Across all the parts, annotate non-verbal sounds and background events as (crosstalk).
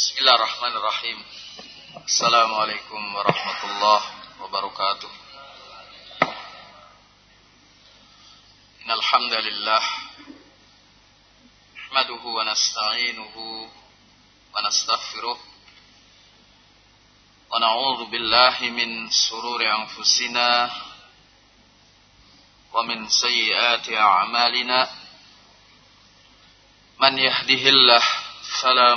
Bismillahirrahmanirrahim. Assalamualaikum warahmatullahi wabarakatuh. Innal hamdalillah wa nasta'inuhu wa nastaghfiruh wa na'udzu billahi min sururi anfusina wa min sayyiati a'malina man yahdihillah fala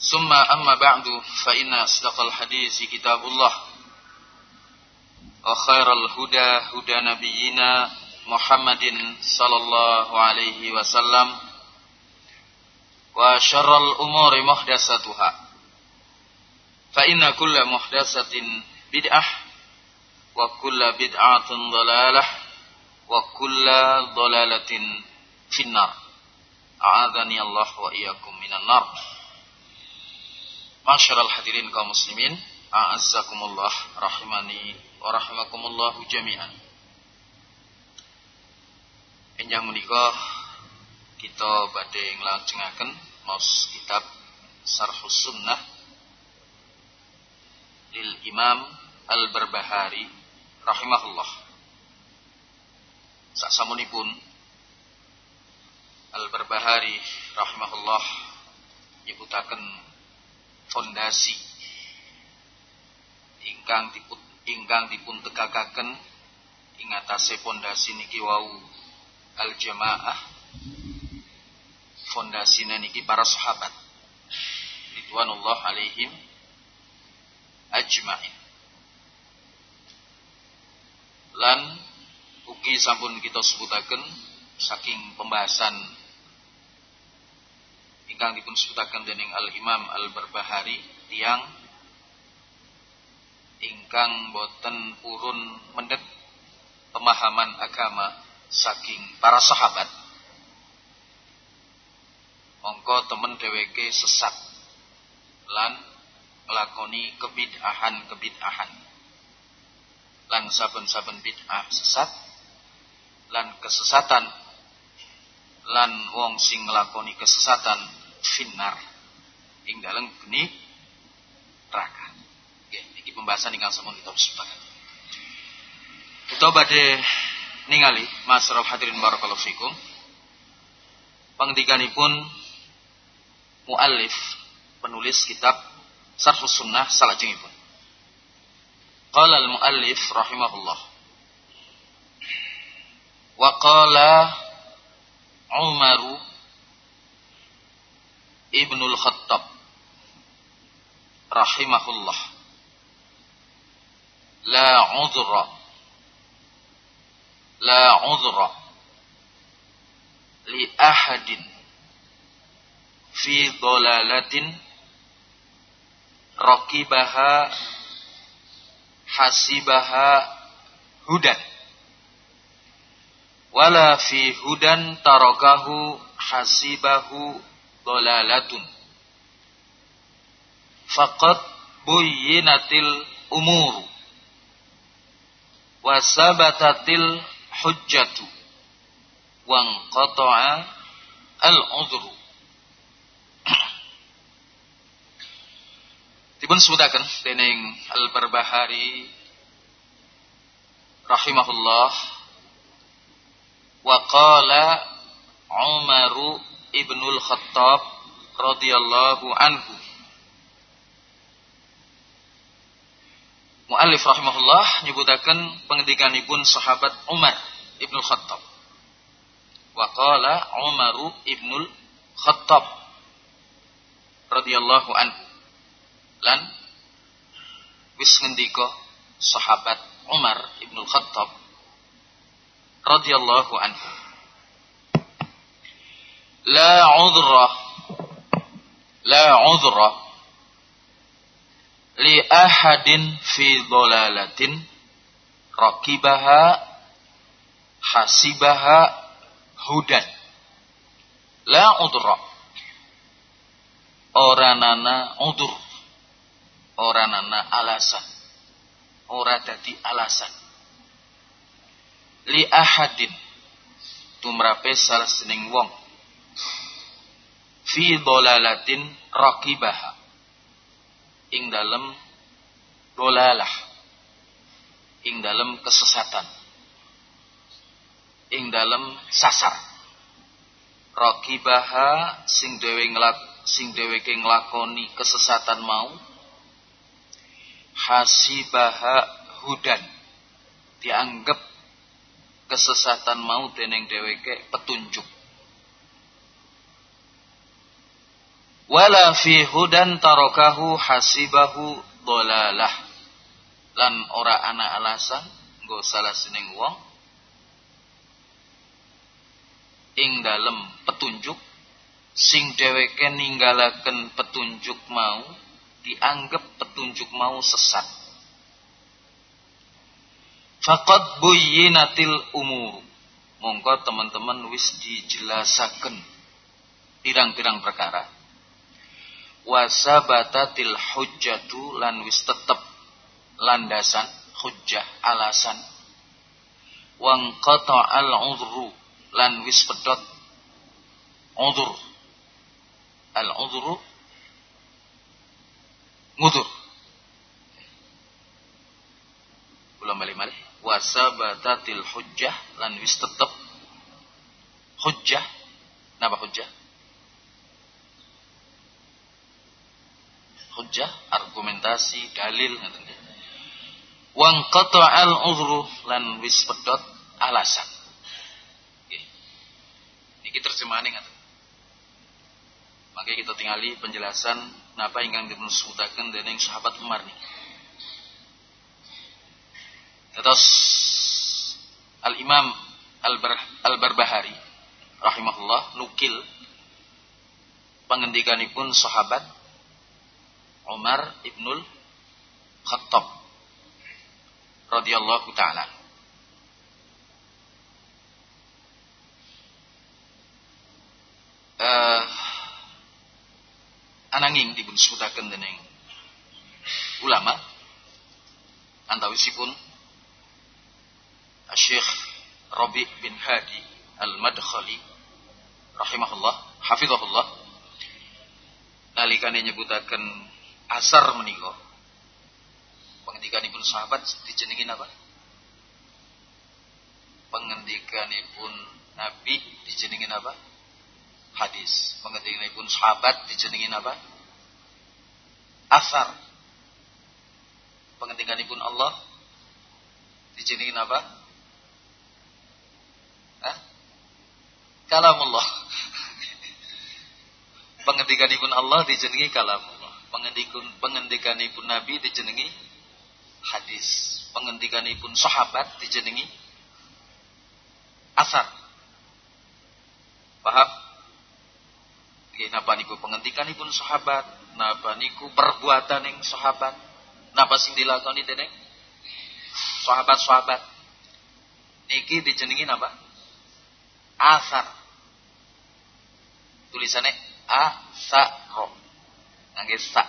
ثم أما بعد فإن أصدق الحديث كتاب الله وخير الهدى هدى نبينا محمد صلى الله عليه وسلم وشر الأمور محدثاتها. فإن كل محدثة بدعة وكل بدعة ضلالة وكل ضلالة في النار. أعاذني الله وإياكم من النار. Masyarul hadirin kaum muslimin, a'azzakumullah rahimani wa rahimakumullah jami'an. Enjang menika kita badhe nglajengaken maos kitab Sarhus Sunnah lil Imam Al-Barbahari rahimahullah. Saksamunipun Al-Barbahari rahimahullah nyebutaken fondasi. Ingkang dipun ingkang dipun tegakaken ing atase fondasi niki wau al jamaah fondasi niki para sahabat. Ridwanullah alaihim ajmain. Lan ugi sampun kita sebutaken saking pembahasan ingkang dipun sebutaken dening Al Imam Al Barbahari tiang ingkang boten purun mendek pemahaman agama saking para sahabat. Mongko temen dheweke sesat lan nglakoni kebid'ahan-kebid'ahan. Lan saben-saben bid'ah sesat lan kesesatan lan wong sing nglakoni kesesatan finnar ing dalem geni neraka. Nggih, iki pembahasan ingkang sampun kita sepakat. Kita badhe ningali Masraf hadirin barakallahu fikum. Pangendikanipun muallif penulis kitab Sarhus Sunnah salajengipun. Qala al-muallif rahimahullah. Wa qala Umaru Ibnul Khattab. Rahimahullah. La udhra la udhra li ahadin fi dhalalatin raqibaha hasibaha hudan. Wala fi hudan tarakahu hasibahu dolalatun faqad buyyinatil umuru. Wa sabatatil hujjatu. Wang qata'a al udhru Dipun sebutaken dening Al Barbahari rahimahullah wa qala Umar ibnul Khattab radhiyallahu anhu Mu'allif rahimahullah nyebutaken pengendikanipun sahabat Umar ibnul Khattab. Wa qala Umar ibnul Khattab radhiyallahu anhu. Lan wis ngendika sahabat Umar ibnul Khattab radhiyallahu anhu. La udhra. La udhra. Li ahadin fi dolalatin. Rakibaha hasibaha hudan. La udra nana udur. Nana alasan. Ora dadi alasan. Li ahadin. Tumrape salah wong fi dolalatin rakibaha ing dalam dolalah. Ing dalam kesesatan. Ing dalam sasar. Rakibaha sing dewe ngelak sing dheweke nglakoni kesesatan mau hasibaha hudan. Dianggap kesesatan mau dening dheweke petunjuk wala fi hudan tarokahu hasibahu dolalah. Lan ora ana alasan nggo salah seneng wong ing dalem petunjuk sing dheweke ninggalaken petunjuk mau dianggap petunjuk mau sesat. Faqad buyyinatil umur. Monggo teman-teman wis dijelasaken pirang-pirang perkara wasabatatil hujjatu lan wis tetep landasan hujjah alasan. Wang qata al udhru lan wis pedot udhur. Al udhru ngudur. Ulang balik balik wasabatatil hujjah lan wis tetep hujjah. Napa hujjah hujjah, argumentasi, dalil Wang al udhru lan wis pedot alasan. Nggih. Niki terjemahane ngaten. Maka kita tingali penjelasan napa ingkang dipun sebutaken dening sahabat Umar nih. Terus Al-Imam Al-Barbahari rahimahullah nukil pengendikanipun sahabat Umar ibnul Khattab radhiyallahu taala. Uh, ananging dipun sebutaken dening ulama antawisipun Syekh Rabi bin Hadi Al-Madkhali rahimahullah hafizahullah nalikane nyebutaken asar menika. Pengendikanipun sahabat dijenengi apa pengendikanipun nabi dijenengi apa hadis. Pengendikanipun sahabat dijenengi apa asar. Pengendikanipun Allah dijenengi apa Hah? kalamullah. (laughs) Pengendikanipun Allah dijenengi kalam pengendikan pengendikanipun Nabi dijenengi hadis. Pengendikanipun sahabat dijenengi asar. Paham? Nggih napa niku pengendikanipun sahabat napa niku perbuatan yang sahabat. Napa sing dilakoni dening sahabat-sahabat. Niki dijenengi napa? Asar. Tulisannya asar ngangge sa.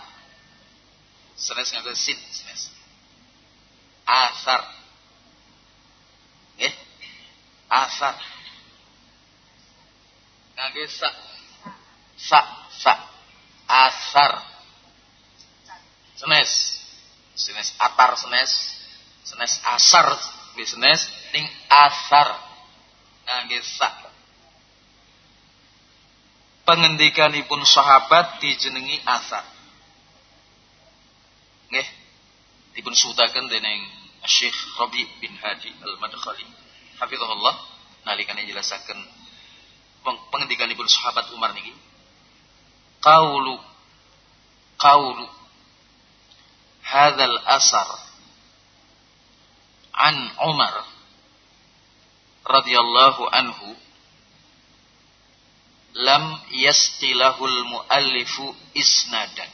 Senes ngangge sin senes. asar. Nggih. Asar. Ngangge sa. Sa, sa. Asar. Senes. Senes atar senes. Senes asar bisnes ning asar. Ngangge sa. Pengendikanipun sahabat dijenengi asar. Nggih. Dipun sutaken dening Syekh Rabi bin Hadi Al-Madkhali. Hafizahullah nalikane jelasaken pengendikanipun sahabat Umar niki. Qaulu qaulu hadzal asar an Umar radhiyallahu anhu lam yastilahul muallifu isnadan.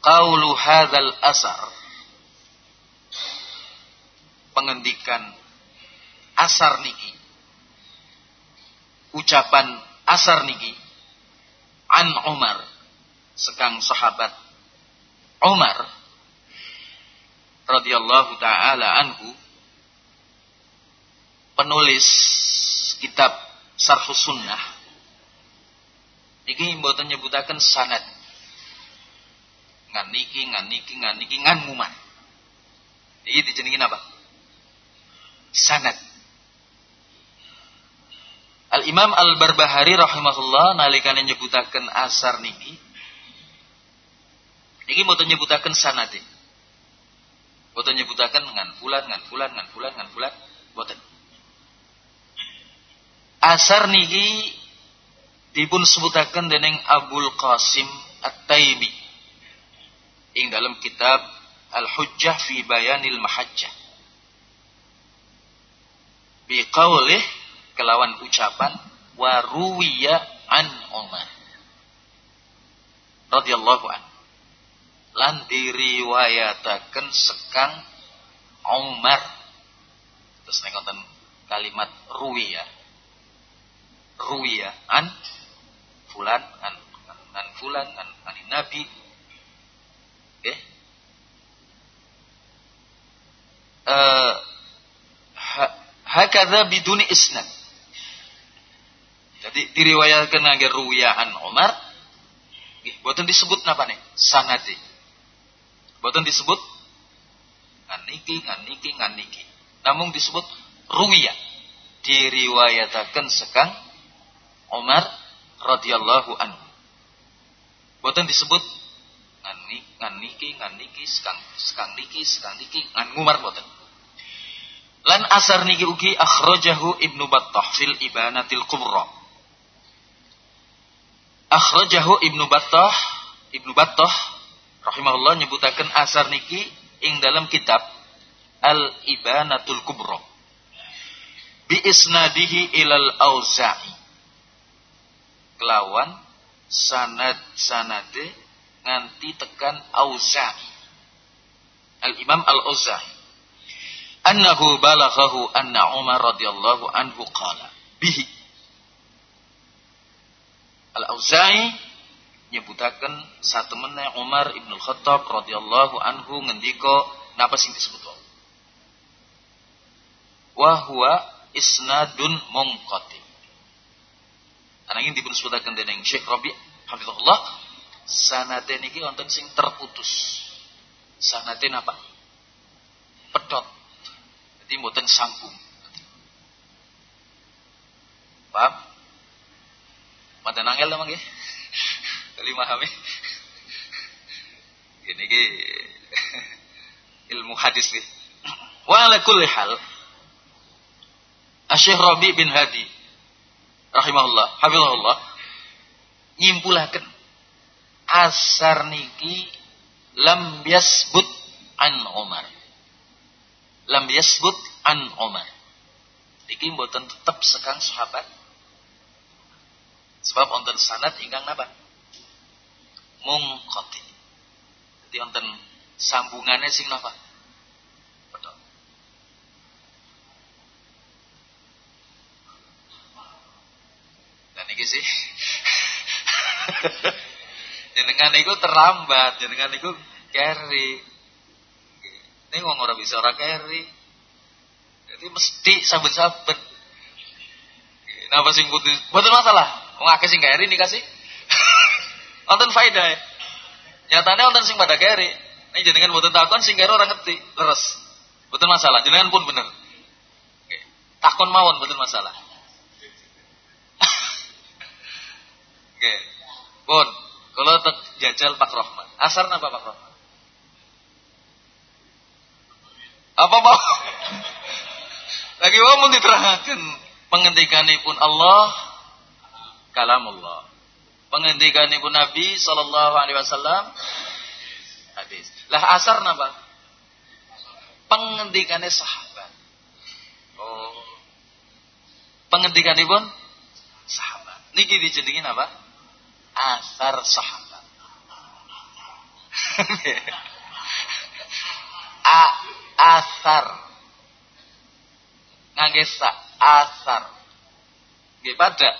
Qaulu hadzal asar. Pengendikan asar niki. Ucapan asar niki an Umar sekang sahabat Umar radhiyallahu taala anhu penulis kitab Sarhus Sunnah. Niki mboten nyebutaken sanad. Ngan niki ngan niki ngan niki ngan muman iki apa sanad. Al Imam Al Barbahari rahimahullah nalikane nyebutaken asar niki. Niki mboten nyebutaken sanade mboten nyebutaken ngan fulan ngan fulan ngan fulan ngan fulan. Mboten asar niki dipun sebutaken dening Abul Qasim At-Taimi ing dalam kitab Al-Hujjah fi Bayanil Mahajjah. Biqaulih kelawan ucapan wa ruwiya an Umar. Radhiyallahu an. Lan diriwayataken sekang Umar. Terus nek kalimat ruwiya ruwiya an fulan an an fulan an, an nabi Okay. Uh, hakadha biduni isnad. Jadi diriwayatkan agar ruwiyahan Umar nggih boten disebut napa nih? Sanadi. Boten disebut ngan niki ngan niki ngan niki. Namun disebut ruwiyah. Diriwayataken sekang Umar radhiyallahu anhu. Boten disebut ngan niki ngan niki ngan niki sekang sekang niki sekang niki ngan ngumar boten. Lan asar niki ugi akhrajahu ibnu battah fil ibanatil kubra. Akhrajahu ibnu battah ibnu battah rahimahullah nyebutaken asar niki ing dalam kitab al ibanatul kubra. Bi isnadihi ilal auza'i kelawan sanad sanade nganti tekan Auza'i. Al-Imam Al-Auza'i. Annahu balaghahu anna Umar radhiyallahu anhu qala bihi. Al-Auza'i nyebutaken satemene Umar Ibnu Khattab radhiyallahu anhu ngendika napa sing disebut wa huwa isnadun munqati. Ananging dipun sebutaken dening Syekh Rabi' hafizahullah Sanaten iki wonten sing terputus. Sanaten apa? Pedot. Jadi mboten sambung. Paham? Mata nangel emang nggih? (laughs) Kali mahami. Ini ki (laughs) ilmu hadis nggih. Wa ala kulli hal Rabi bin Hadi rahimahullah, hafizahullah nyimpulaken asar niki lam yasbut an Umar. Lam yasbut an Umar. Niki mboten tetep sekang sahabat. Sebab wonten sanad ingkang napa? Mungqati. Jadi wonten sambungannya sing napa? Betul. Dan niki sih jenengan itu terlambat, jenengan itu carry. Ini wong ora bisa ora carry. Jadi mesti saben-saben. Napa sing kudu boten masalah. Wong akeh sing carry kasih. (laughs) Wonten faedah. Ya. Nyatane sing pada carry. Ini jenengan boten takon sing carry ora ngerti, leres. Boten masalah, jenengan pun bener. Takon mawon boten masalah. Oke. Pun, kalau jajal Pak Rohman. Asar napa Pak Rohman? Apa mau? (laughs) Lagi mau diterangkan penghentikanipun Allah kalamullah. Penghentikanipun Nabi sallallahu alaihi wasallam hadis. Lah asar napa? Penghentikannya sahabat. Oh. Penghentikanipun sahabat. Niki dijenengin apa? Asar sahabat. (laughs) A asar ngangge asar nggih pada (laughs)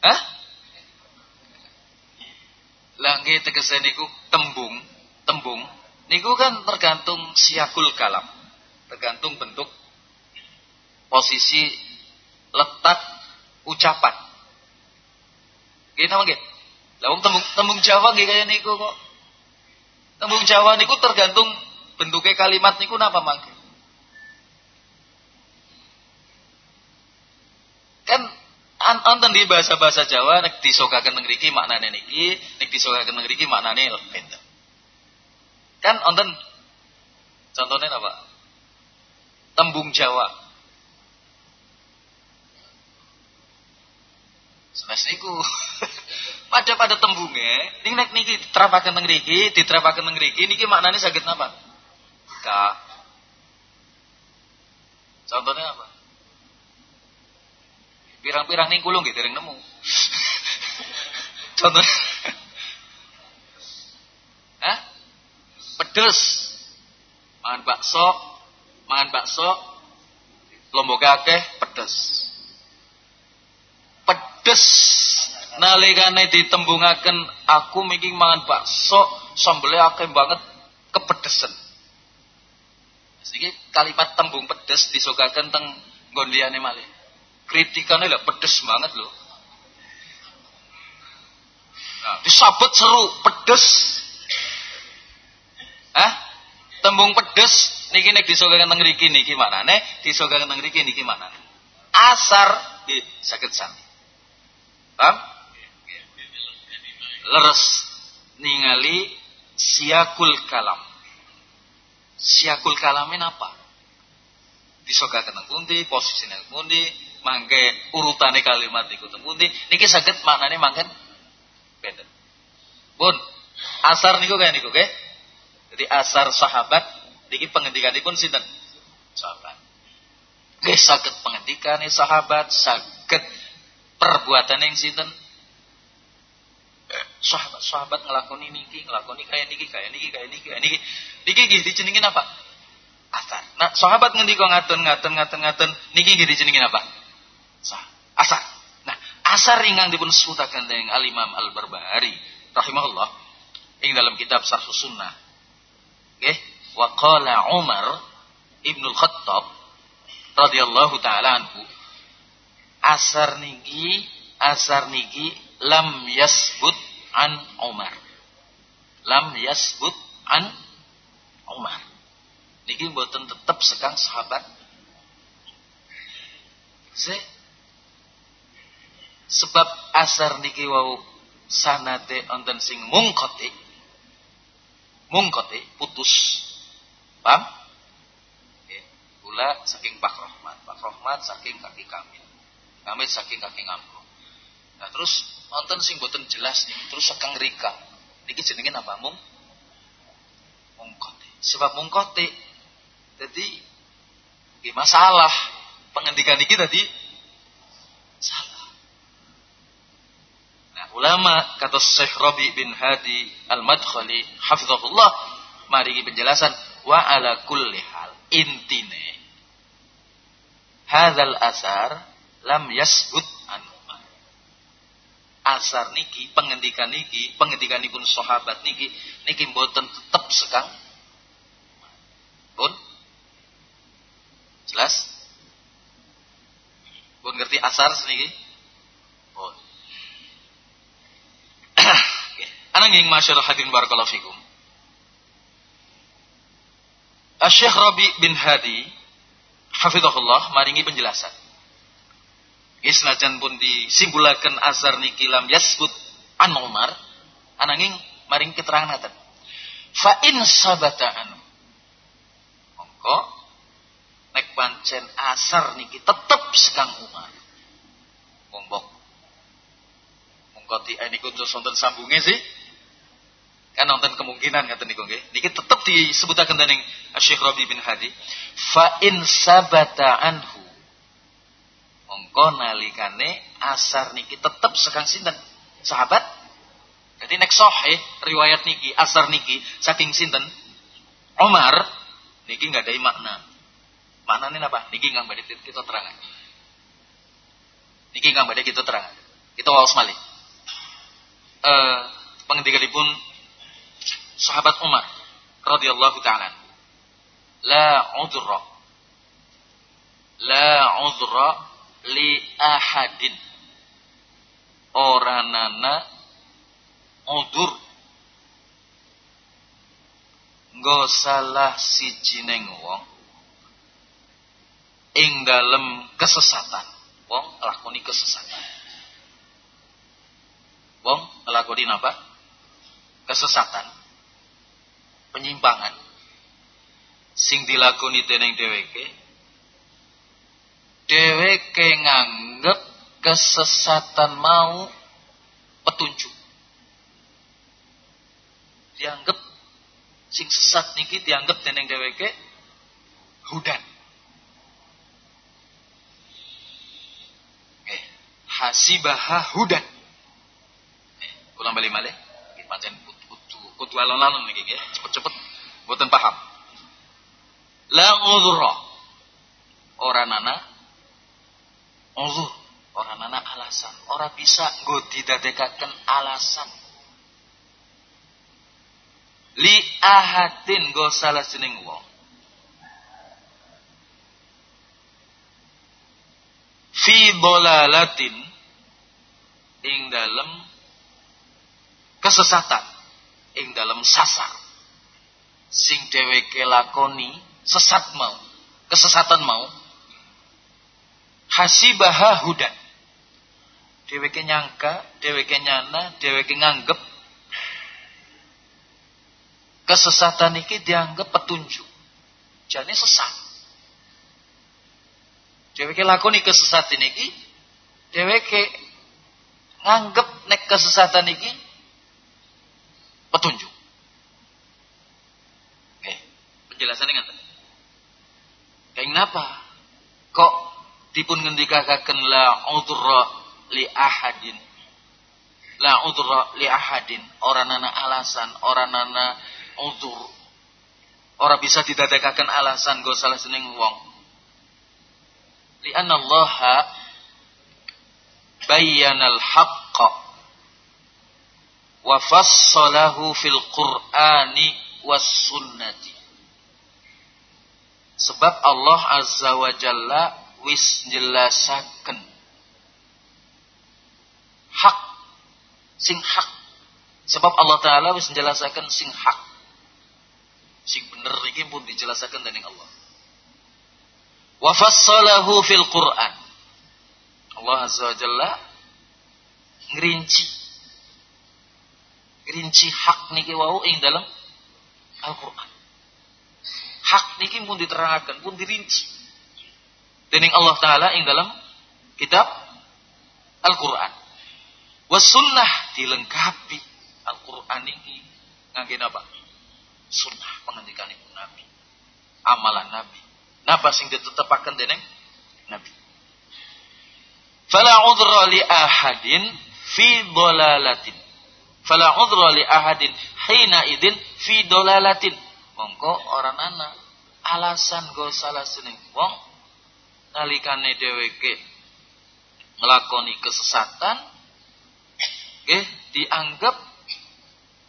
Hah? Lah nggih tegese niku tembung, tembung niku kan tergantung siakul kalam. Tergantung bentuk posisi letak ucapan. Napa nggih? Lah tembung tembung Jawa nggih kaya niku kok. Tembung Jawa niku tergantung bentuknya kalimat niku napa mangke. Kan anten di bahasa-bahasa Jawa nek disokaken teng mriki maknane niki, nek disokaken teng mriki maknane beda. Kan onten contohnya apa? Tembung Jawa. Senes niku (laughs) pada pada tembungnya ning nek niki diterapkan teng mriki diterapkan teng mriki niki maknane saged napa? Ka contohnya apa? Pirang-pirang ning kulung nggih dereng nemu. (laughs) Contoh (laughs) Hah? pedes. Mangan bakso. Mangan bakso. Lombok akeh pedes pedes nalikane ditembungaken aku miki mangan bakso sambele akeh banget kepedesen. Iki kalimat tembung pedes disukaken teng nggon liyane malih. Kritikane lah pedes banget loh. Nah, disabet seru pedes. Hah? Tembung pedes niki nek disukaken teng niki manane, disukaken teng niki manane. Asar di saged sami. Paham? leres ningali siakul kalam. Siakul kalamin apa? Disogaken teng pundi, posisine pundi, mangke urutane kalimat iku teng pundi, niki saged maknane mangken beda. Pun asar niku kaya niku nggih. Jadi asar sahabat niki pengendikanipun sinten? Sahabat. Nggih saged pengendikane sahabat, saged perbuatan yang sinten sahabat-sahabat ngelakoni niki, ngelakoni kayak niki, kayak niki, kayak niki, kayak niki. Niki gih dijenengin apa? Asar. Nah, sahabat ngendika ngaten ngaten ngaten ngaten niki gih dijenengin apa? Sah. Asar. Nah, asar ingkang dipun sebutaken dening Al Imam Al Barbahari rahimahullah ing dalam kitab Sarh Sunnah. Nggih, wa qala Umar Ibnu Khattab radhiyallahu taala anhu asar niki asar niki lam yasbut an Umar. Lam yasbut an Umar. Niki mboten tetep sekang sahabat. Se sebab asar niki wau sanate onten sing mungkoti mungkoti putus paham Gula saking Pak Rahmat Pak Rahmat saking kaki Kamil Kamil saking kaki Ngamro nah terus Nonton sing boten jelas nih, terus sekang rika. Niki jenengin apa? Mung mungkote. Sebab mungkote jadi masalah pengendikan niki tadi salah. Nah, ulama kata Syekh Rabi bin Hadi Al-Madkhali hafizahullah mari penjelasan wa ala kulli hal intine hadzal asar lam yasbut asar niki pengendikan niki pengendikanipun sahabat niki niki mboten tetep sekang. Pun? Jelas? Pun ngerti asar seniki? Pun. (clears throat) Ananging masyarakat hadirin barakallahu fikum. Syekh Rabi bin Hadi hafizahullah maringi penjelasan Isnajan pun disimbulakan asar niki lam yasbut an Umar ananging maring keterangan ngaten. Fa in sabata anu. Mongko nek pancen asar niki tetep sekang Umar. Mombok. Mongko di eh, niku sonten sambunge sih. Kan nonton kemungkinan ngaten niku nggih. Niki tetep disebutaken dening Syekh Rabi bin Hadi. Fa in sabata anhu mongko nalikane asar niki tetep sekang sinten? Sahabat? Jadi nek sahih riwayat niki asar niki saking sinten? Umar niki nggak ada makna. Maknanya apa? Niki nggak badai kita terangan. Niki nggak badai kita terangan. Kita wawas malih. Uh, pengendikanipun sahabat Umar radhiyallahu taala. La udra la udra li ahadin. Oranana udur. Nggo salah sijining wong. Ing dalem kesesatan. Wong lakoni kesesatan. Wong lakoni apa kesesatan. Penyimpangan. Sing dilakoni dening dheweke dheweke nganggep kesesatan mau petunjuk. Dianggap sing sesat niki dianggap dening dheweke hudan. Eh, hasibaha hudan. Eh, ulang balik malih. Pancen kudu kudu alon-alon niki nggih, cepet-cepet mboten paham. La udhra. Ora nana uzur orang anak alasan. Orang bisa nggo didadekaken alasan. Li ahadin go salah jeneng wong. Fi dolalatin ing dalem kesesatan ing dalem sasar. Sing dheweke lakoni sesat mau kesesatan mau hasibaha hudan. Dheweke nyangka, dheweke nyana, dheweke nganggep kesesatan iki dianggap petunjuk. Jane sesat. Dheweke lakoni kesesatan iki, dheweke nganggep nek kesesatan iki petunjuk. Oke, penjelasannya ngaten. Kayak kenapa? Kok dipun ngendikaken la udra li ahadin. La udra li ahadin. Ora nana alasan ora nana udur ora bisa didadekaken alasan go salah seneng wong. Li anna Allah bayyana al-haqq wa fassalahu fil qur'ani was sunnati. Sebab Allah azza wa jalla wis jelasaken hak. Sing hak. Sebab Allah taala wis jelasaken sing hak. Sing bener iki pun dijelasaken dening Allah. Wa fassalahu fil Qur'an. Allah azza wa jalla ngerinci. Ngerinci hak niki wau ing dalam Al-Qur'an. Hak niki pun diterangkan pun dirinci dening Allah taala ing dalam kitab Al-Qur'an. Was sunnah dilengkapi Al-Qur'an ini ngangge apa? Sunnah pengendikan ibu Nabi. Amalan Nabi. Napa sing ditetepaken dening Nabi. Fala udra li ahadin fi dolalatin. Fala udra li ahadin hina idin fi dolalatin. Mongko orang anak alasan go salah seneng wong nalikane dheweke nglakoni kesesatan eh dianggap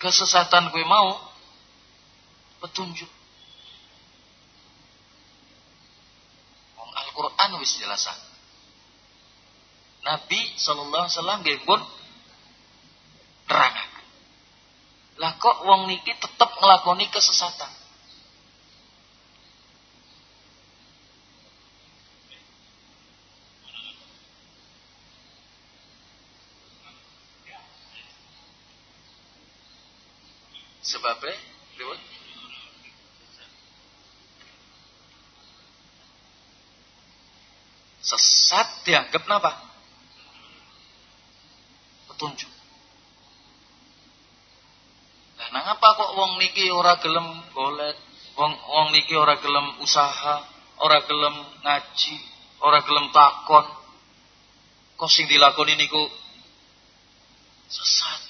kesesatan gue mau petunjuk. Wong Al-Qur'an wis jelasan. Nabi sallallahu alaihi wasallam nggih pun nerangaken. Lah kok wong niki tetep nglakoni kesesatan? Dianggap apa? Petunjuk. Nah, ngapa kok wong niki ora gelem golet, wong wong niki ora gelem usaha, ora gelem ngaji, ora gelem takon. Kok sing dilakoni niku sesat.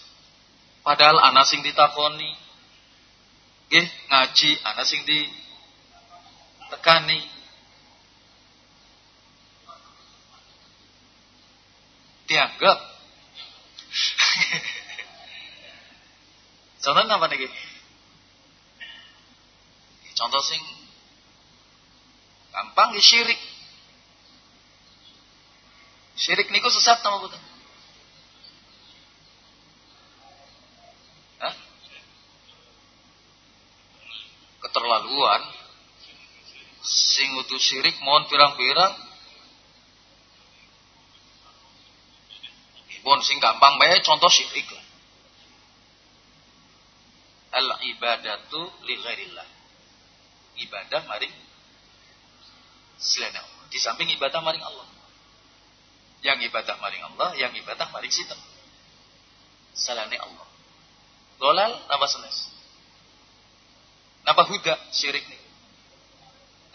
Padahal ana sing ditakoni, Nggih, ngaji ana sing di Dianggap. (laughs) Contoh apa nih? Contoh sing gampang ya syirik. Syirik niku sesat nama betul. keterlaluan sing utuh syirik mohon pirang-pirang Bon sing gampang bae contoh syirik Al ibadatu li ghairillah. Ibadah maring selain Allah. Di samping ibadah maring Allah. Yang ibadah maring Allah, yang ibadah maring sinten? Salane Allah. Dolal apa senes? Napa huda syirik nih?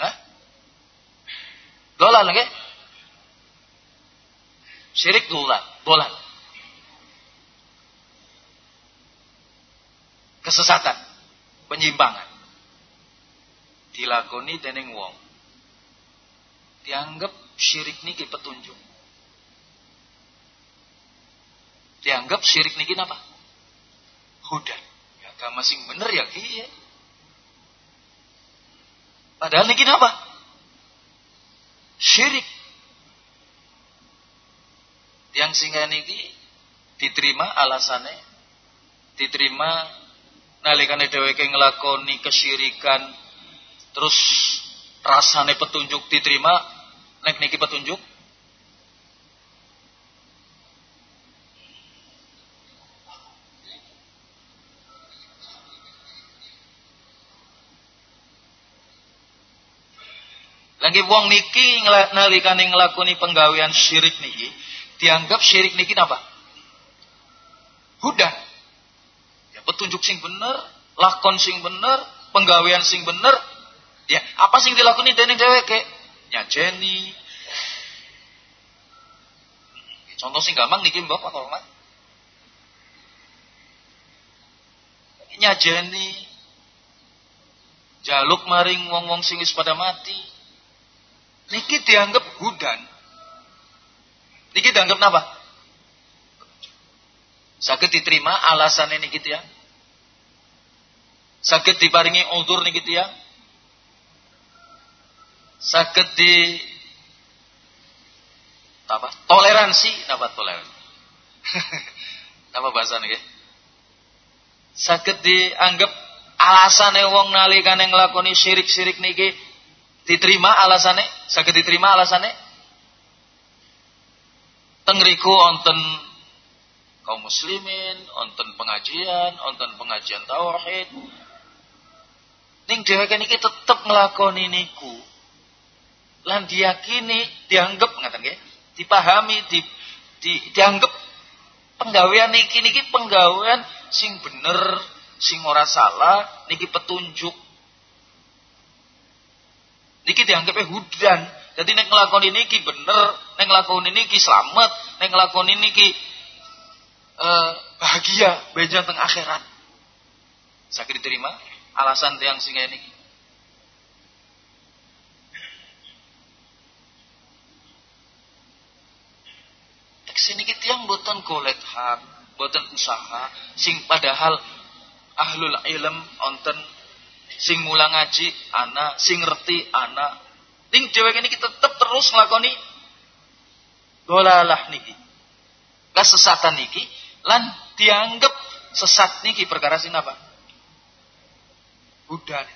Hah? Dolal nggih? Syirik dolal, dolal. Kesesatan, penyimpangan. Dilakoni dening wong. Dianggap syirik niki petunjuk. Dianggap syirik niki apa? Hudan. Ya agama sing bener ya kiye. Padahal niki apa? Syirik. Yang singa niki diterima alasannya diterima nalikane dheweke nglakoni kesyirikan terus rasane petunjuk diterima nek niki petunjuk Lagi wong niki nalikane nglakoni penggawean syirik niki, dianggap syirik niki apa? Hudan. Ya petunjuk sing bener, lakon sing bener, penggawean sing bener. Ya, apa sing dilakoni dening dheweke? Nyajeni. Contoh sing gampang niki Mbak Pak Hormat. Nyajeni. Jaluk maring wong-wong sing wis pada mati Niki dianggap hudan. Niki dianggap apa? Sakit diterima alasan ini gitu ya. Sakit diparingi nih gitu ya. Sakit di apa? Toleransi, apa toleransi? (laughs) apa bahasa nih? Sakit dianggap alasan wong nalikane nglakoni syirik-syirik niki Diterima alasannya? Sakit diterima alasannya? Tengriku onten kaum muslimin, onten pengajian, onten pengajian tauhid. Ning dheweke niki tetep nglakoni niku. Lan diyakini, dianggap ngaten nggih, dipahami, di, di dianggap penggawean niki niki penggawean sing bener, sing ora salah, niki petunjuk Niki dianggapnya hudan. Jadi nek nglakoni niki bener, nek nglakoni niki selamat, nek nglakoni niki uh, bahagia bejan teng akhirat. Sakit diterima alasan tiang singa ini. Tek sini tiang boten golek hak, boten usaha sing padahal ahlul ilm onten sing mulang ngaji ana sing ngerti ana ning dheweke niki tetep terus nglakoni dolalah niki. Kesesatan niki lan dianggap sesat niki perkara sing apa Buddha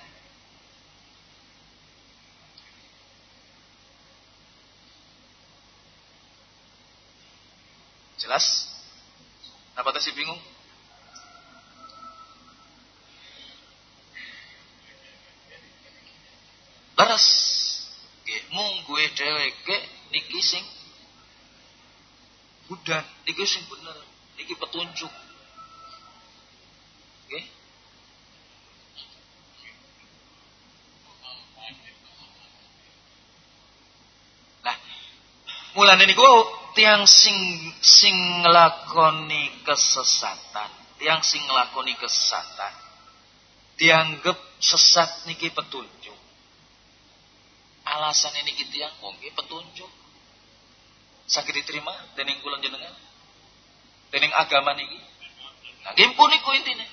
Jelas? Apa tadi bingung? Leres. Nggih, mung gue dheweke niki sing udan, niki sing bener, niki petunjuk. Nggih. Nah, mulane niku tiang sing sing nglakoni kesesatan, tiang sing nglakoni kesesatan dianggap sesat niki petunjuk. Alasan ini kita yang mungkin petunjuk. Sakit diterima dening kula jenengan. Dening agama niki. Nah, nggih pun niku intine.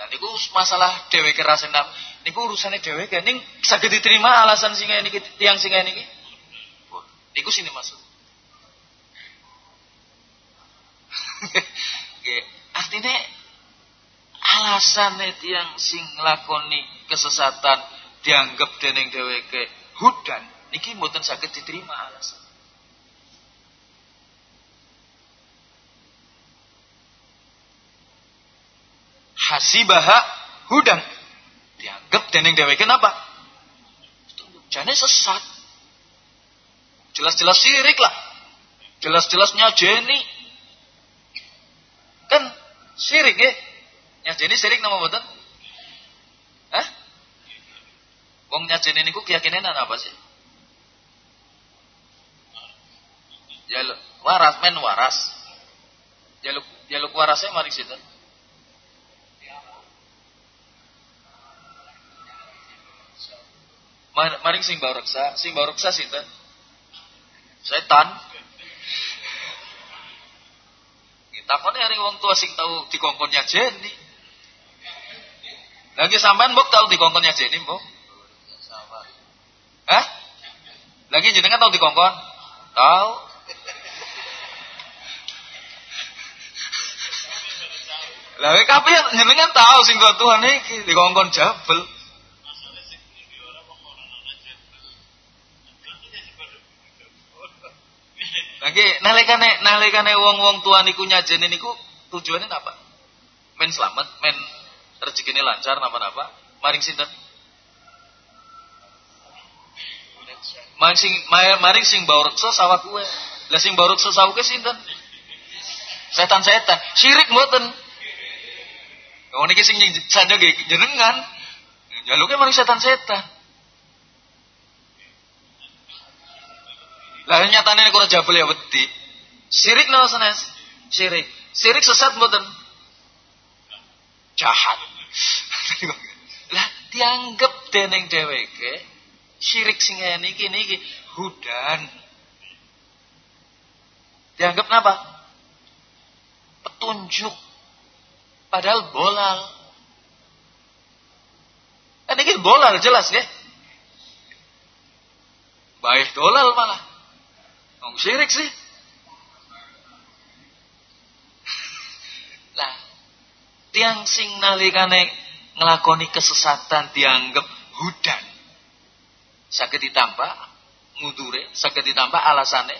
Nah, niku masalah dheweke rasane niku urusane dheweke ning saged diterima alasan sing niki tiang sing niki. Niku sini masuk. (laughs) Artinya alasan tiang sing lakoni kesesatan dianggap dening dheweke hudan niki mboten saged diterima alasan. Hasibaha hudan dianggap dening dheweke napa? Jane sesat. Jelas-jelas sirik lah. Jelas-jelasnya Jenny. Kan sirik ya. Ya Jenny sirik nama betul? Hah? Wong nyajeni niku keyakinan apa sih? Jaluk waras men waras. Jaluk jaluk warasnya mari situ. Maring sing bau reksa, sing reksa sinten? Setan. Kita kone hari wong tua sing tahu dikongkonnya Jenny. Lagi sampean mbok tahu dikongkonnya Jenny mbok? Hah? Lagi jenengan tahu dikongkon? Tahu. Lah kabeh jenengan tahu sing Tuhan iki dikongkon jabel. Lagi nalikane nalikane wong-wong tua niku nyajeni niku tujuannya apa? Men selamat, men rezekine lancar napa-napa. Maring sinten? Maring sing maring sing bau reksa sawah kuwe. Lah sing bau reksa sawah kuwe sinten? Setan-setan. Syirik mboten. Wong niki sing sanjang jenengan. Jaluke maring setan-setan. Lah nyatane nek ora jabel ya wedi. Sirik napa sanes? Sirik. Sirik sesat mboten? Jahat. (laughs) lah dianggap dening dheweke syirik sing ngene iki niki hudan. Dianggap napa? Petunjuk. Padahal bolal. Kan ini bolal jelas ya. Baik dolal malah. Wong syirik sih. Lah, tiang sing nalikane ngelakoni kesesatan dianggap hudan. Sakit ditambah ngudure, sakit ditambah alasane.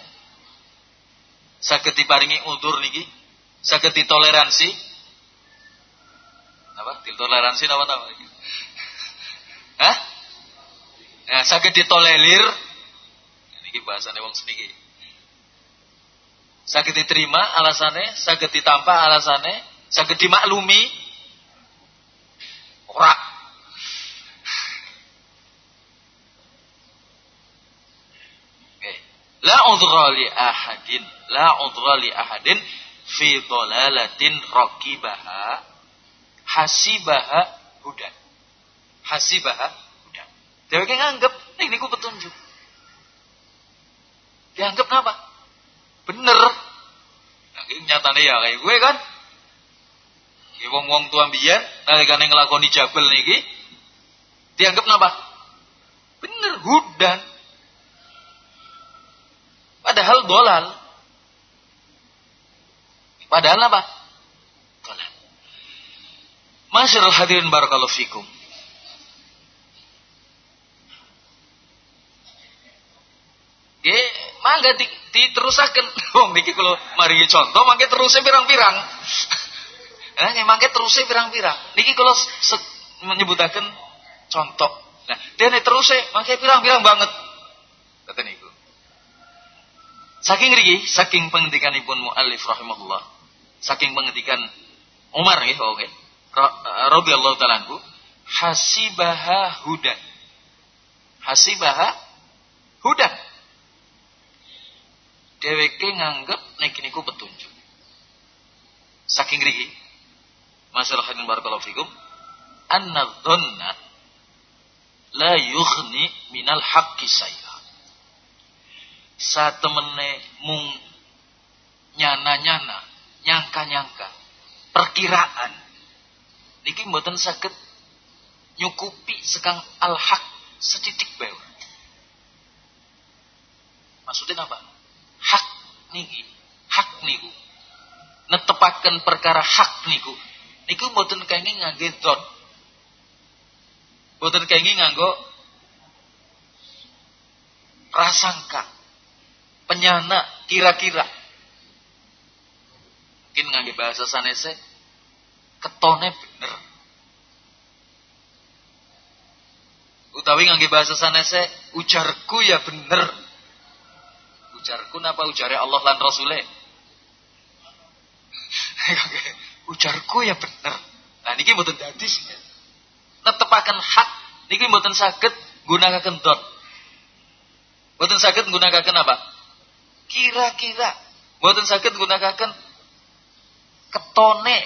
Sakit diparingi udur niki, sakit ditoleransi. Apa? Ditoleransi apa apa? Hah? Nah, sakit ditolelir. Niki bahasane wong seniki. Sakit diterima alasannya, sakit ditampa alasannya, sakit dimaklumi. Ora. La udhra li ahadin, la udhra li ahadin fi dhalalatin raqibaha hasibaha hudan. Hasibaha hudan. Dheweke nganggep ini ku petunjuk. Dianggap apa? Bener. Nah, nyatane ya kayak gue kan. Ki wong-wong tua biyen nalikane nglakoni jabel niki dianggap napa? Bener hudan. Padahal dolal. Padahal apa? Dolal. Masyarul hadirin barakallahu fikum. Mangga di, diterusaken. (laughs) Wong niki kalau mari contoh mangke terusnya pirang-pirang. (laughs) Nah, mangke terusnya pirang-pirang. Niki kalau menyebutaken contoh. Nah, dene terusnya mangke pirang-pirang banget. Kata niku. Saking rigi, saking pengendikanipun muallif rahimahullah. Saking pengendikan Umar nggih, oke. Radhiyallahu taala anhu, hasibaha hudan. Hasibaha hudan dheweke nganggep nek niku petunjuk. Saking riki masalah hadin barakallahu fikum anna dhanna la yughni minal haqqi sayya. Satemene mung nyana-nyana, nyangka-nyangka, perkiraan. Niki mboten saged nyukupi sekang al-haq setitik bae. Maksudnya apa? Niki hak niku. Netepaken perkara hak niku. Niku mboten kenging ngangge dot mboten kenging nganggo prasangka penyana kira-kira. Mungkin ngangge bahasa sanese ketone bener. Utawi ngangge bahasa sanese ujarku ya bener ujarku napa ujare Allah lan Rasule? (laughs) Ujarku ya bener. Nah niki mboten dadi netepaken hak niki mboten saged gunakaken dot. Mboten saged gunakaken apa? Kira-kira. Mboten saged gunakaken ketone.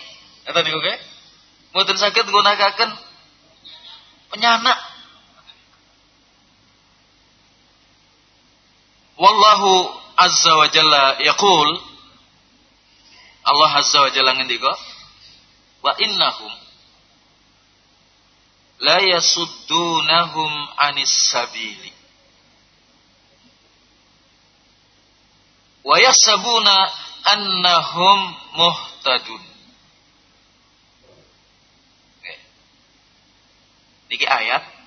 Eta niku nggih. Mboten saged gunakaken penyanak Wallahu azza wa jalla yaqul. Allah azza wa jalla ngendika wa innahum la yasuddunahum anis sabili. Wa yasabuna annahum muhtadun. Niki ayat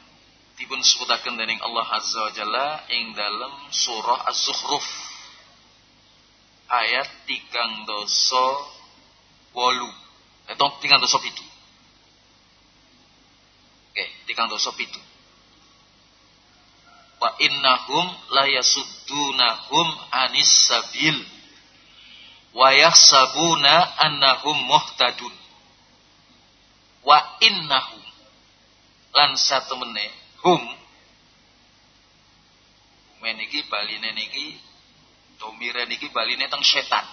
dipun sebutaken dening Allah Azza wa Jalla ing dalam surah Az-Zukhruf. Ayat tigang doso wolu atau eh, tigang doso pitu. Oke tigang doso pitu. Wa innahum la yasuddunahum anis sabil. Wa yahsabuna annahum muhtadun. Wa innahum. Lan satu hum meniki baline niki domire niki baline teng setan.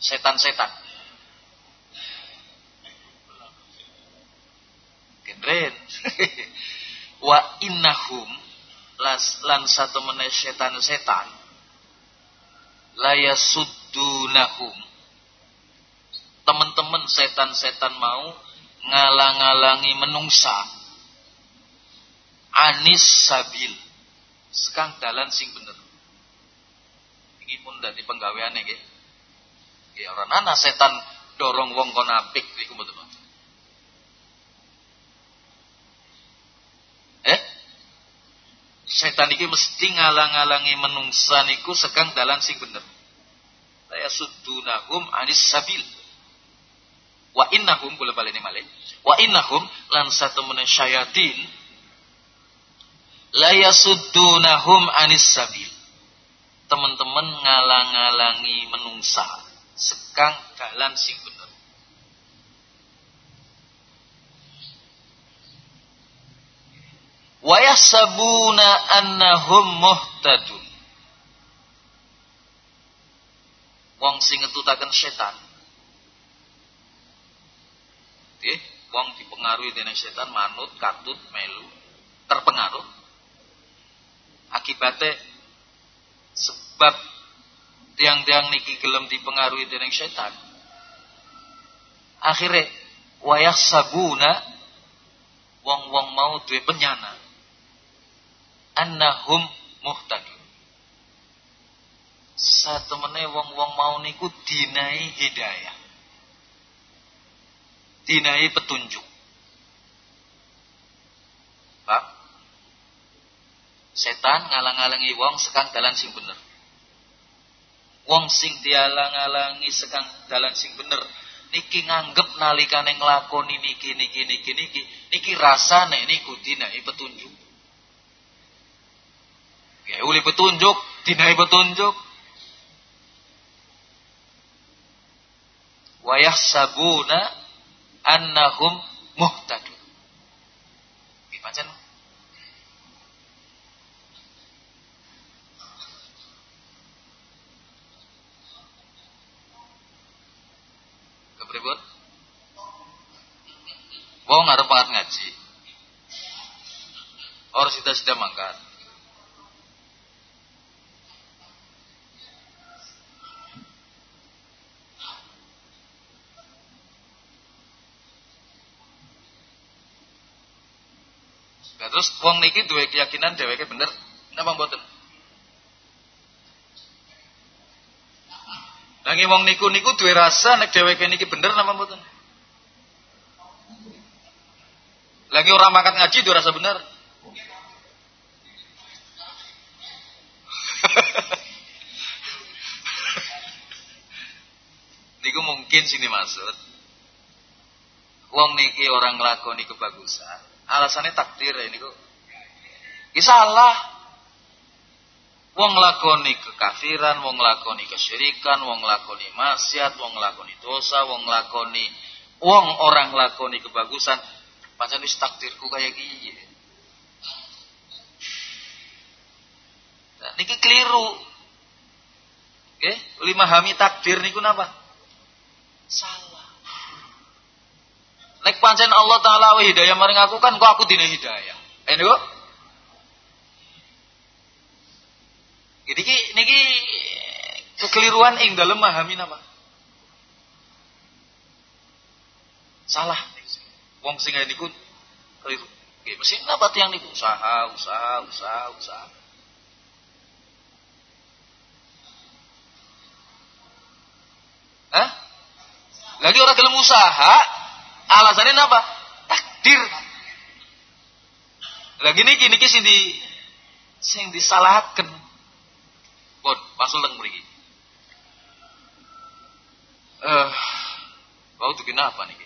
Setan-setan. Kendren (laughs) wa innahum las lan satu meneh setan-setan layasuddunahum teman-teman setan-setan mau ngalang-alangi menungsa. Anis sabil. Sekang dalan sing bener. Ini pun dari penggawean ya ya orang anak setan dorong wong kon apik iku eh? Setan iki mesti ngalang-alangi menungsa niku sekang dalan sing bener. Saya sudunahum anis sabil Wa innahum kula baleni malih. Wa innahum lan satu menen syayatin la yasuddunahum anis sabil. Teman-teman ngalang-alangi menungsa sekang dalan sing bener. Wa yasabuna annahum muhtadun. Wong sing ngetutaken setan Nggih, wong dipengaruhi dening setan manut, katut, melu, terpengaruh. Akibatnya sebab tiang-tiang niki gelem dipengaruhi dening setan akhirnya wayah sabuna wong-wong mau duwe penyana annahum muhtadun. Satemene wong-wong mau niku dinai hidayah dinai petunjuk. Pak setan ngalang-alangi wong sekang dalan sing bener. Wong sing dialang-alangi sekang dalan sing bener. Niki nganggep nalikane nglakoni niki niki niki niki. Niki rasane niku dinai petunjuk. Ya uli petunjuk dinai petunjuk. Wa yahsabuna annahum muhtadun gimana Kepribut? Wong ngarep ngaji. Orang sudah mangkat. Nah, terus wong niki dua keyakinan dheweke bener, napa mboten? Lagi wong niku niku duwe rasa nek dheweke niki bener napa mboten? Lagi orang makan ngaji duwe rasa bener. (laughs) niku mungkin sini maksud. Wong niki orang nglakoni kebagusan, alasannya takdir ini kok. Ini salah. Wong lakoni kekafiran, wong lakoni kesyirikan, wong lakoni maksiat, wong lakoni dosa, wong lakoni wong orang lakoni kebagusan. Pancen wis takdirku kayak gini. Nah, niki keliru. Oke, lima hami takdir niku napa? Salah. Nek pancen Allah taala hidayah maring aku kan kok aku dina hidayah. Eh niku Niki niki kekeliruan ing dalam memahami apa? Salah. Wong sing niku keliru. Nggih, mesti napa tiyang niku usaha, usaha, usaha, usaha. Hah? Lagi orang gelem usaha, alasannya apa? Takdir. Lagi niki niki sing di sing disalahkan Pun, pasuleng mriki. Eh, uh, kau tuh kenapa nih? (laughs)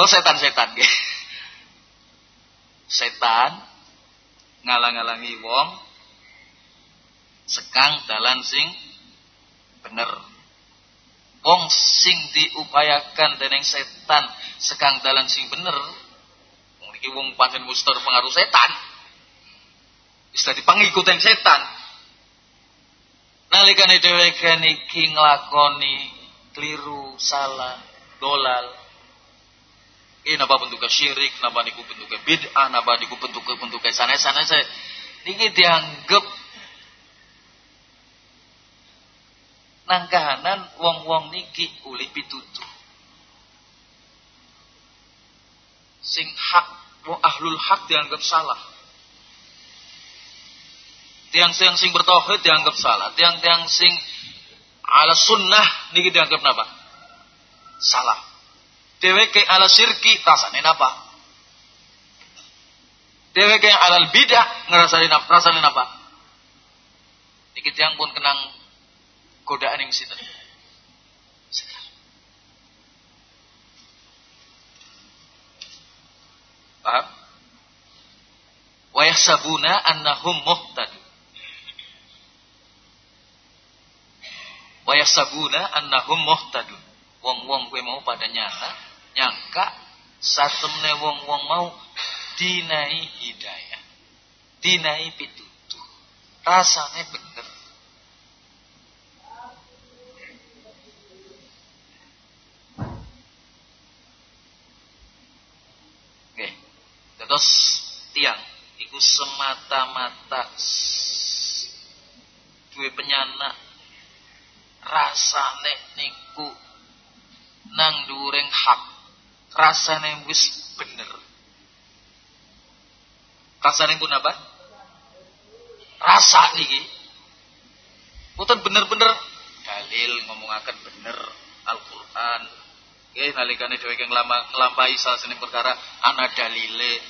oh setan-setan (laughs) Setan ngalang-alangi wong sekang dalan sing bener. Wong sing diupayakan dening setan sekang dalan sing bener. Mungkin wong pancen mustor pengaruh setan. Bisa yang setan. Nalikane dheweke niki nglakoni keliru, salah, dolal. Ini napa bentuk syirik, napa niku bentuk bid'ah, napa niku bentuk bentuk sana-sana saya. Niki dianggap nangkahanan wong-wong niki uli pitutu. Sing hak, wong ahlul hak dianggap salah. Tiang-tiang sing bertauhid dianggap salah. Tiang-tiang sing ala sunnah niki dianggap napa? Salah. Dheweke ala syirki rasane napa? Dheweke ala bidah ngrasani napa? Rasane napa? Niki tiang pun kenang godaan yang sinten. Paham? Wa yahsabuna annahum muhtadun. Wa yasabuna annahum muhtadun. Wong-wong kowe mau pada nyata nyangka satemne wong-wong mau dinai hidayah dinai pitutuh rasane bener. Oke, terus tiang iku semata-mata duwe penyanak rasane niku nang dureng hak. Rasane wis bener. Rasane pun apa? Rasa niki. Bukan bener-bener. Dalil ngomongaken bener Al-Qur'an. Nggih nalikane dheweke nglampahi salah perkara ana dalile.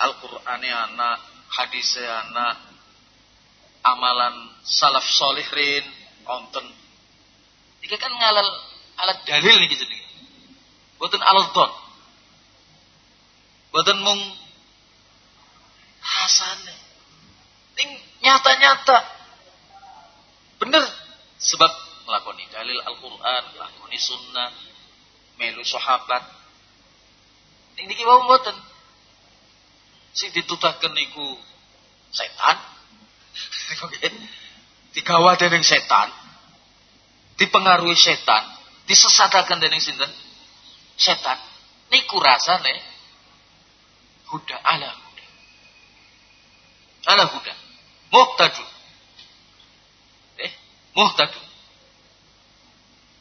Al-Qur'ane ana hadise ana amalan salaf solihin onten iki kan ngalal alat dalil niki jenenge boten alal don boten mung hasane ning nyata-nyata. Bener. Sebab melakoni dalil Al-Qur'an melakoni sunnah melu sahabat. Ning niki wau mboten? Sing ditutaken niku setan. (laughs) Digawa dening setan dipengaruhi setan disesatakan dening sinten? Setan. Niku rasane huda ala huda. Ala huda. Muhtadun eh muhtadun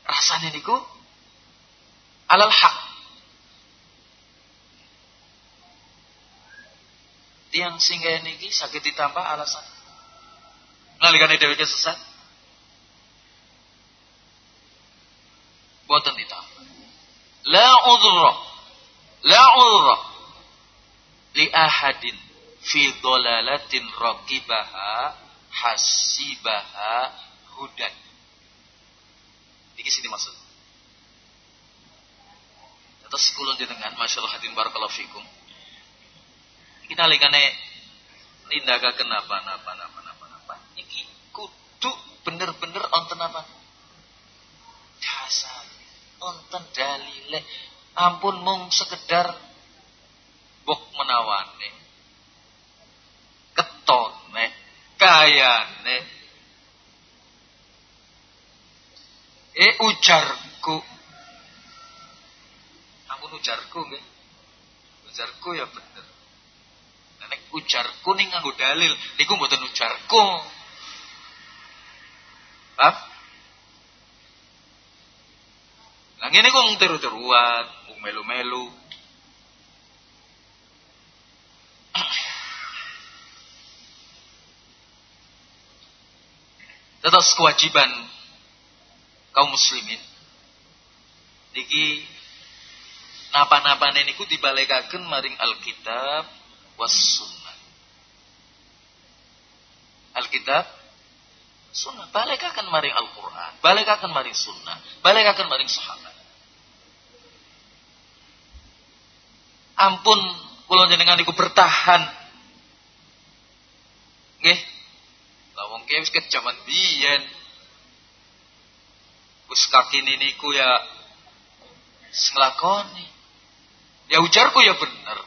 rasane niku alal hak tiang singgah niki sakit ditambah alasan. Nalikane dheweke sesat boten ditambah la udhra la udhra li ahadin fi dhalalatin raqibaha hasibaha hudan. Iki sini maksud. Terus kulon jenengan masyaallah hadirin barakallahu fikum. Kita nalikane nindakaken napa-napa napa-napa napa iki kudu bener-bener onten apa? Dasar onten dalile. Ampun mung sekedar bok menawane. Ketone kayane. Eh ujarku. Ampun ujarku nggih. Ujarku ya bener. Nek ujar kuning nganggo dalil. Niku mboten ujarku. Paham Nah ngene kok teru-teruan, mung melu-melu. (clears throat) Tetap kewajiban kaum muslimin niki napa-napane niku dibalekaken maring Alkitab was. Alkitab sunnah. Balik akan maring Al-Quran. Balik akan maring sunnah. Balik akan maring sahabat. Ampun kula jenengan iku bertahan. Nggih. Lawang ki wis kejaman biyen. Wis kakini niku ya nglakoni. Ya ujarku ya bener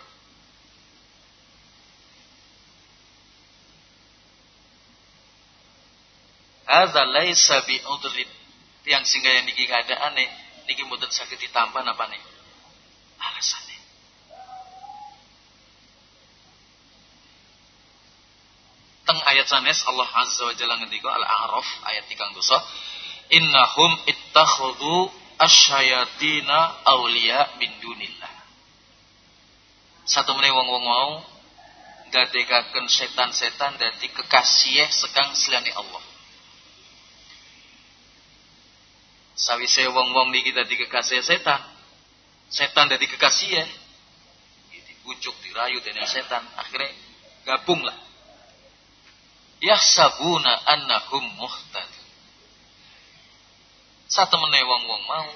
Hadza laisa bi udrin. Yang sehingga yang niki keadaane niki mboten saged ditambah napa nih? Alasane. Teng ayat sanes Allah Azza wa Jalla ngendika Al-A'raf ayat 3 dosa innahum ittakhadhu asyayatina awliya min dunillah. Satu meneh wong-wong mau dadekaken setan-setan dadi kekasih sekang selani Allah. Sawise wong-wong niki dadi kekasih setan. Setan dadi kekasih ya. Dibujuk, dirayu dening setan, akhirnya gabung lah. Yahsabuna annahum muhtad. Satu meneh wong-wong mau,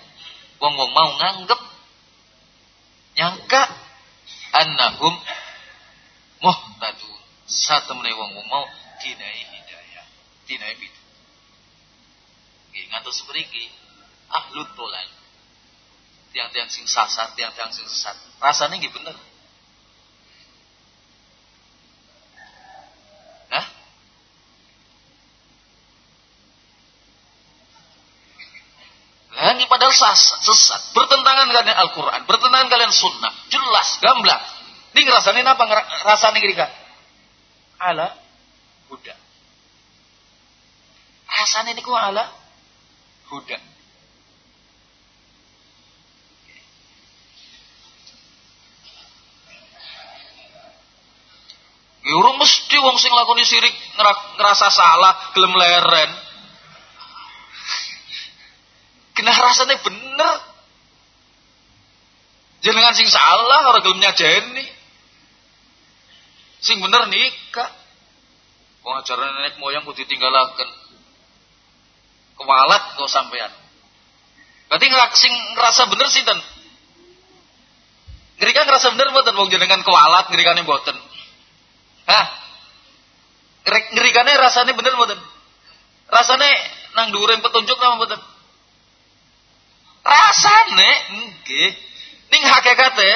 wong-wong mau nganggep nyangka annahum muhtadun. Satu meneh wong-wong mau dinai hidayah, dinai bidu. Ngantos seperiki ahlut dolal. Tiang-tiang sing sasar, tiang-tiang sing sesat. Rasanya nggih bener. Lah ini padahal sasat, sesat, bertentangan dengan Al-Qur'an, bertentangan kalian sunnah, jelas, gamblang. Ini ngerasain apa? Rasanya kira Ala Buddha. rasane niku ala huda. Ya mesti wong sing lakoni sirik ngerasa salah, gelem leren. Kena rasanya bener. Jenengan sing salah ora gelem nyajeni. Sing bener nikah. Wong ajaran nenek moyang kudu ditinggalaken. Kewalat kok sampean. Berarti sing ngerasa bener sinten? Ngerikan ngerasa bener mboten wong jenengan kewalat ngerikane mboten. Hah? Ngerikane rasane bener mboten? Rasane nang dhuwuring petunjuk napa mboten? Rasane nggih. Ning hakikate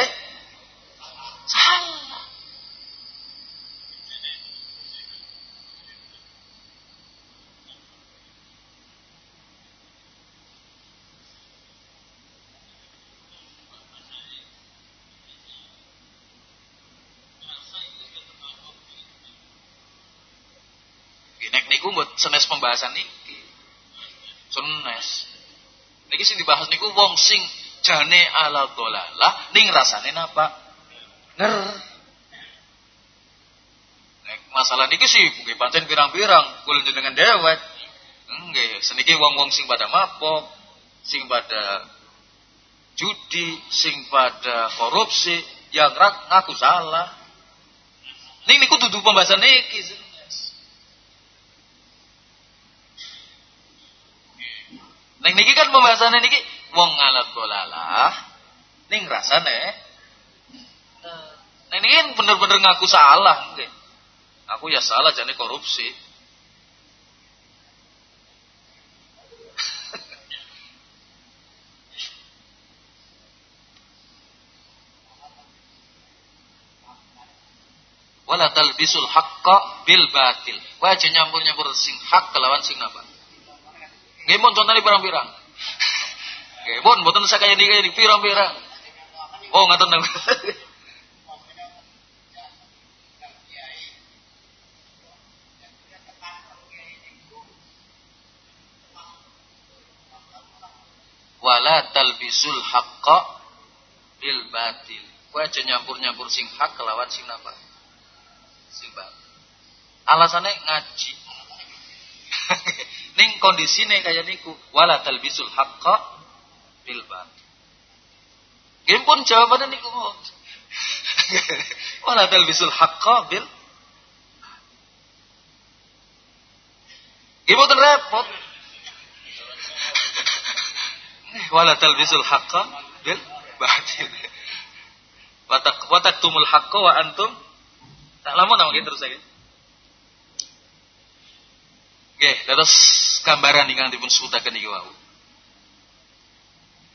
salah. Senes pembahasan niki. Senes. Niki sing dibahas niku wong sing jane ala dolalah ning rasane napa? Nger. Nek masalah niki sih nggih pancen pirang-pirang kula jenengan dewek. Nggih, seniki wong-wong sing pada mabok, sing pada judi, sing pada korupsi, yang ngaku salah. Ning niku dudu pembahasan niki. Neng niki kan pembahasannya niki wong ngalat dolalah ning rasane Neng niki kan bener-bener ngaku salah nggih. Aku ya salah jane korupsi. Wala talbisul haqqa bil batil. Wajah nyampur-nyampur sing hak kelawan sing napa? Nggih mun contone pirang-pirang. Nggih mun mboten sakaya niki di pirang-pirang. Oh ngaten nang. Wala talbisul haqqa bil batil. Kowe aja nyampur-nyampur sing hak kelawan sing napa? Sing batil. Alasannya ngaji. Ning kondisine kaya niku wala talbisul haqqa bil batil. Nggih pun jawabannya niku (laughs) wala talbisul haqqa bil Ibu boten repot. (laughs) wala talbisul haqqa bil batil. Watak tumul haqqa wa antum tak lama nama kita terus saja. Oke, terus gambaran ingkang dipun sebutaken iki wau.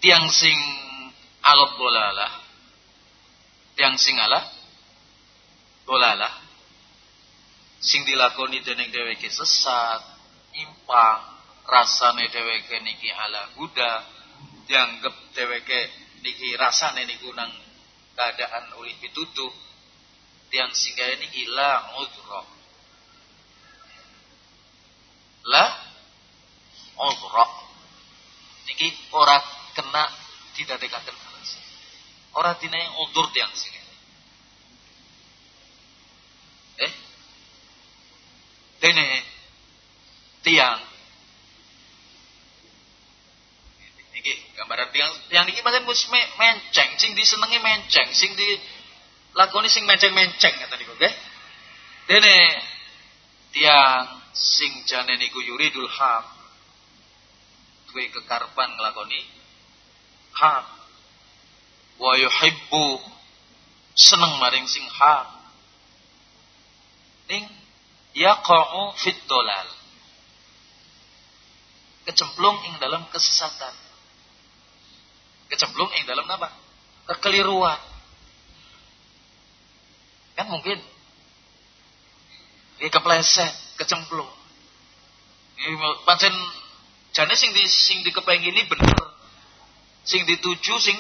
Tiang sing alot bolalah. Tiang sing ala bolalah. Sing dilakoni dening dheweke sesat, impang, rasane dheweke niki ala huda, dianggap dheweke niki rasane niku nang keadaan oleh pitutuh. Tiang sing kaya niki la udhra la uzra niki ora kena didadekaken alasan ora dinae undur tiang sini. Eh? Dene tiang niki gambaran tiang tiang niki pancen wis menceng. Sing disenengi menceng. Sing di lakoni sing menceng-menceng ngeten niku nggih. Dene tiang sing jane niku yuridul haq duwe kekarepan nglakoni hak wa yuhibbu. Seneng maring sing hak ning yaqa'u fit dolal. Kecemplung ing dalam kesesatan. Kecemplung ing dalam apa? Kekeliruan. Kan mungkin. Dia kepleset kecemplung. Pancen jane sing di sing ini bener. Sing dituju sing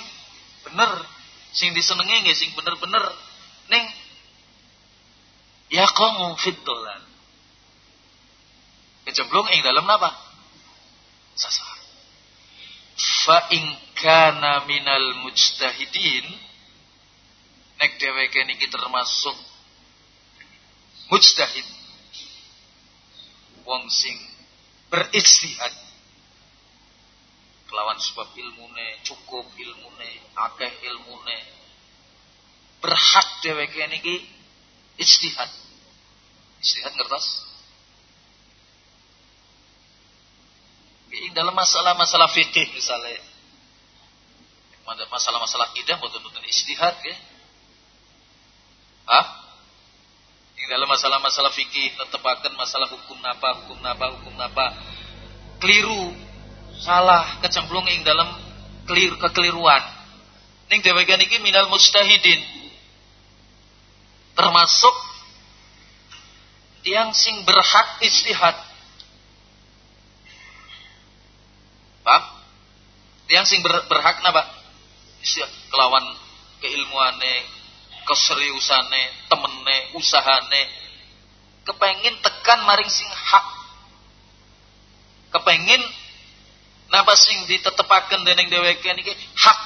bener. Sing disenengi nggih sing bener-bener. Ning ya fit dolan. Kecemplung ing dalam apa? sasar. Fa in kana minal mujtahidin nek dheweke niki termasuk mujtahid wong sing berijtihad kelawan sebab ilmune cukup ilmune akeh ilmune. Berhak dheweke niki ijtihad. Ijtihad ngertos? Dalam masalah-masalah fikih misalnya masalah-masalah akidah mau tuntut istihad ya ah dalam masalah-masalah fikih tetepakan masalah hukum napa hukum napa hukum napa. Keliru salah kecemplung ing dalam keliru kekeliruan ning dheweke niki minal mustahidin termasuk yang sing berhak istihad Paham? Yang sing ber, berhak napa? Kelawan keilmuane, keseriusane, temene, usahane, kepengin tekan maring sing hak. Kepengin napa sing ditetepaken dening dheweke niki hak.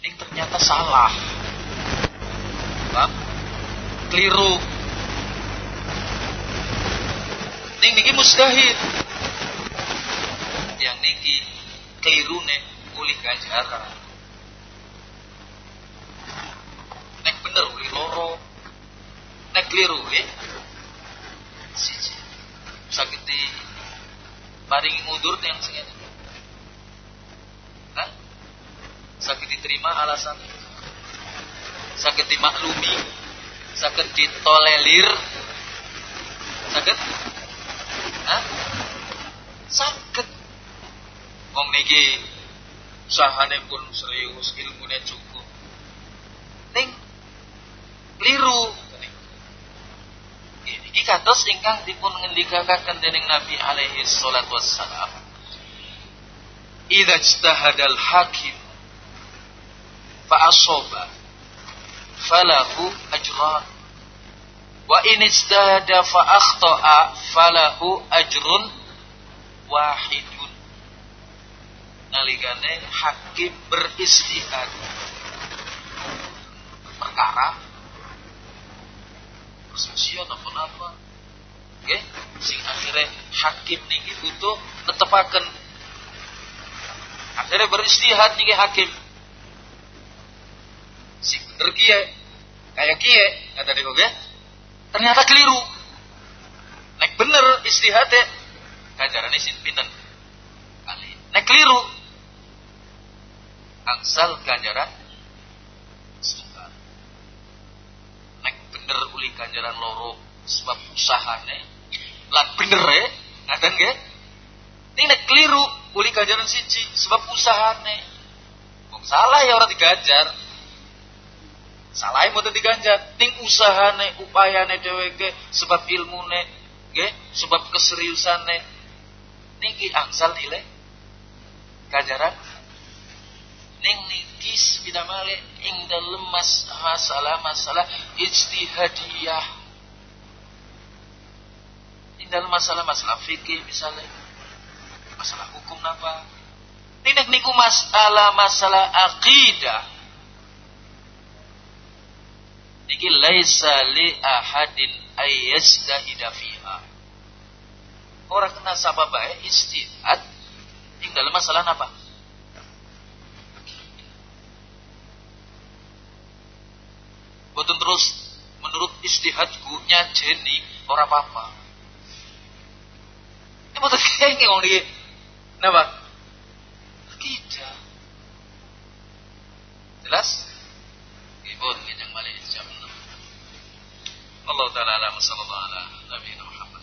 Ning ternyata salah. Paham? Keliru. Ning niki mustahil yang niki kelirune uli ganjaran nek bener uli loro nek keliru ya siji sakit di paringi ngudur yang Hah? sakit diterima alasan sakit dimaklumi sakit ditolelir sakit Hah? sakit niki usahane pun serius, ilmune cukup. Ning liru. Iki kados ingkang dipun ngendikaken dening Nabi alaihi salatu wassalam. Idza ijtahadal hakim fa asaba falahu ajran. Wa in ijtahada fa akhta'a falahu ajrun wahid nalikane hakim beristihad perkara perselisihan ataupun apa. Oke? Sing akhirnya hakim niki butuh netepaken. Akhirnya beristihad niki hakim. Si bener kie kayak kie kata dia oke. Ternyata keliru. Nek bener istihad ya kajaran sin pinten kali. Nek keliru. Angsal ganjaran setunggal. Nek bener uli ganjaran loro sebab usahane lan bener ya, ngaten nggih? Ini nek keliru uli ganjaran siji sebab usahane. Wong salah ya orang diganjar. Salah yang mau diganjar, ting usahane, upayane dheweke sebab ilmune, nggih, sebab keseriusane. Niki angsal nilai ganjaran ning niki male ing dalem mas masalah-masalah ijtihadiyah. Ing dalem masalah-masalah fikih misalnya masalah hukum napa ini niku masalah masalah akidah niki laisa li ahadin ayyastahida fiha. Orang kena sabab baik istihad ing dalam masalah apa Boten terus menurut istihadku nyajeni ora apa-apa. Ya, Ini boten kenging wong niki. Napa? Kita. Jelas? Ibu yang balik jam 6. Allah taala alam sallallahu ala nabiyina Muhammad